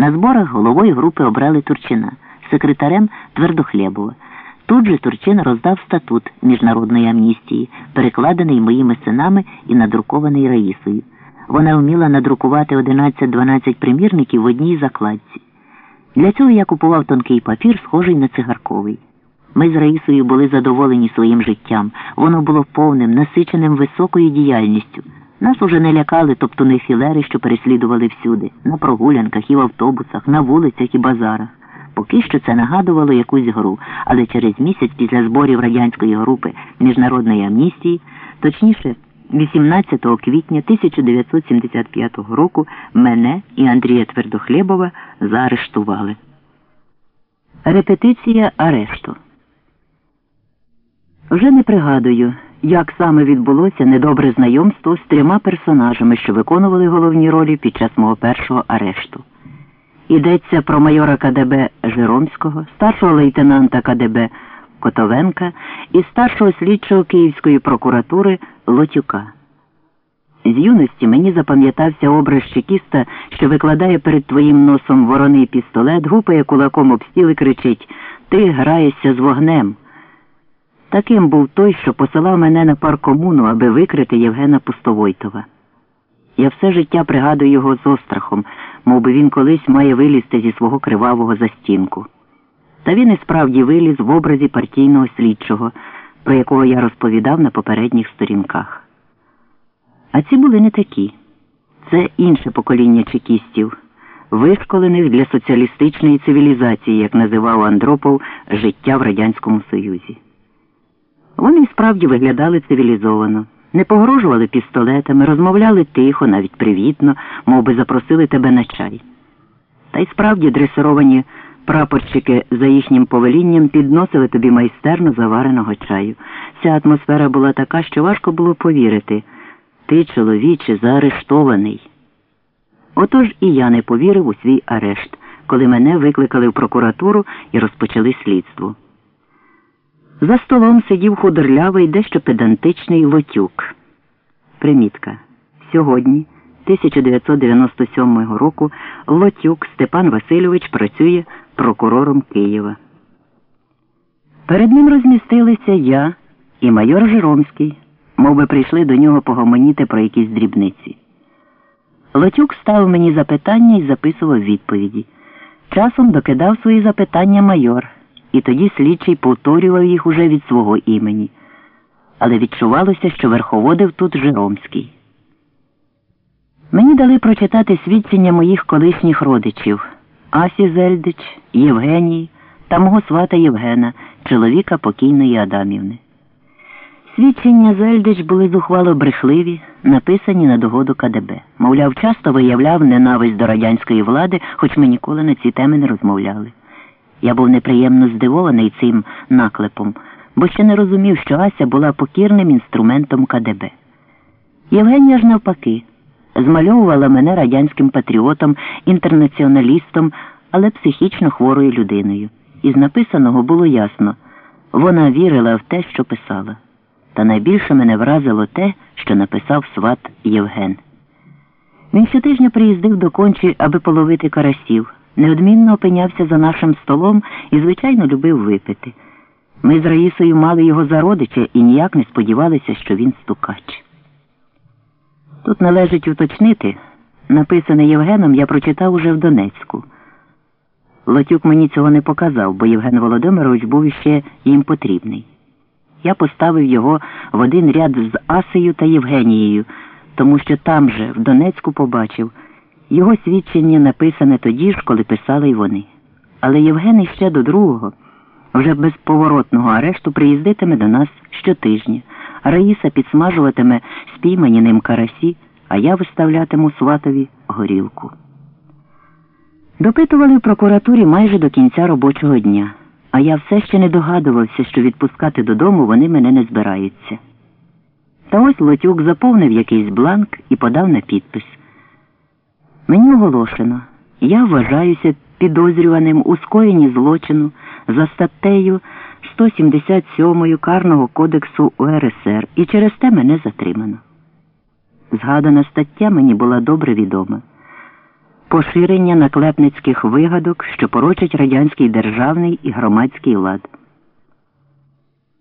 На зборах головою групи обрали Турчина, секретарем Твердохлєбова. Тут же Турчин роздав статут міжнародної амністії, перекладений моїми синами і надрукований Раїсою. Вона вміла надрукувати 11-12 примірників в одній закладці. Для цього я купував тонкий папір, схожий на цигарковий. Ми з Раїсою були задоволені своїм життям. Воно було повним, насиченим високою діяльністю. Нас уже не лякали топтуни філери, що переслідували всюди, на прогулянках і в автобусах, на вулицях і базарах. Поки що це нагадувало якусь гру, але через місяць після зборів радянської групи міжнародної амністії, точніше, 18 квітня 1975 року мене і Андрія Твердохлєбова заарештували. Репетиція арешту. Вже не пригадую, як саме відбулося недобре знайомство з трьома персонажами, що виконували головні ролі під час мого першого арешту. Йдеться про майора КДБ Жиромського, старшого лейтенанта КДБ Котовенка і старшого слідчого Київської прокуратури Лотюка. З юності мені запам'ятався образ чекіста, що викладає перед твоїм носом вороний пістолет, гупає кулаком об стіл і кричить Ти граєшся з вогнем. Таким був той, що посилав мене на паркомуну, аби викрити Євгена Пустовойтова. Я все життя пригадую його з острахом, мов би він колись має вилізти зі свого кривавого застінку. Та він і справді виліз в образі партійного слідчого, про якого я розповідав на попередніх сторінках. А ці були не такі. Це інше покоління чекістів, вишколених для соціалістичної цивілізації, як називав Андропов, життя в Радянському Союзі. Вони справді виглядали цивілізовано, не погрожували пістолетами, розмовляли тихо, навіть привітно, мов би запросили тебе на чай. Та й справді дресировані прапорщики за їхнім повелінням підносили тобі майстерно завареного чаю. Ця атмосфера була така, що важко було повірити. Ти, чоловіче, заарештований. Отож і я не повірив у свій арешт, коли мене викликали в прокуратуру і розпочали слідство. За столом сидів худорлявий, дещо педантичний лотюк. Примітка. Сьогодні, 1997 року, Лотюк Степан Васильович працює прокурором Києва. Перед ним розмістилися я і майор Жиромський, мов би прийшли до нього погомоніти про якісь дрібниці. Лотюк ставив мені запитання і записував відповіді. Часом докидав свої запитання майор і тоді слідчий повторював їх уже від свого імені. Але відчувалося, що верховодив тут Жиромський. Мені дали прочитати свідчення моїх колишніх родичів Асі Зельдич, Євгенії та мого свата Євгена, чоловіка покійної Адамівни. Свідчення Зельдич були зухвало брехливі, написані на догоду КДБ. Мовляв, часто виявляв ненависть до радянської влади, хоч ми ніколи на ці теми не розмовляли. Я був неприємно здивований цим наклепом, бо ще не розумів, що Ася була покірним інструментом КДБ. Євгенія ж навпаки змальовувала мене радянським патріотом, інтернаціоналістом, але психічно хворою людиною. Із написаного було ясно вона вірила в те, що писала. Та найбільше мене вразило те, що написав сват Євген. Він щотижня приїздив до кончі, аби половити карасів неодмінно опинявся за нашим столом і, звичайно, любив випити. Ми з Раїсою мали його за родича і ніяк не сподівалися, що він стукач. Тут належить уточнити, написане Євгеном я прочитав уже в Донецьку. Лотюк мені цього не показав, бо Євген Володимирович був іще їм потрібний. Я поставив його в один ряд з Асею та Євгенією, тому що там же, в Донецьку, побачив. Його свідчення написане тоді ж, коли писали й вони. Але Євген іще до другого, вже без поворотного арешту, приїздитиме до нас щотижня. Раїса підсмажуватиме спіймані ним карасі, а я виставлятиму сватові горілку. Допитували в прокуратурі майже до кінця робочого дня, а я все ще не догадувався, що відпускати додому вони мене не збираються. Та ось Лотюк заповнив якийсь бланк і подав на підпис. Мені оголошено, я вважаюся підозрюваним у скоєнні злочину за статтею 177 Карного кодексу УРСР і через те мене затримано. Згадана стаття мені була добре відома. поширення наклепницьких вигадок, що порочать радянський державний і громадський лад.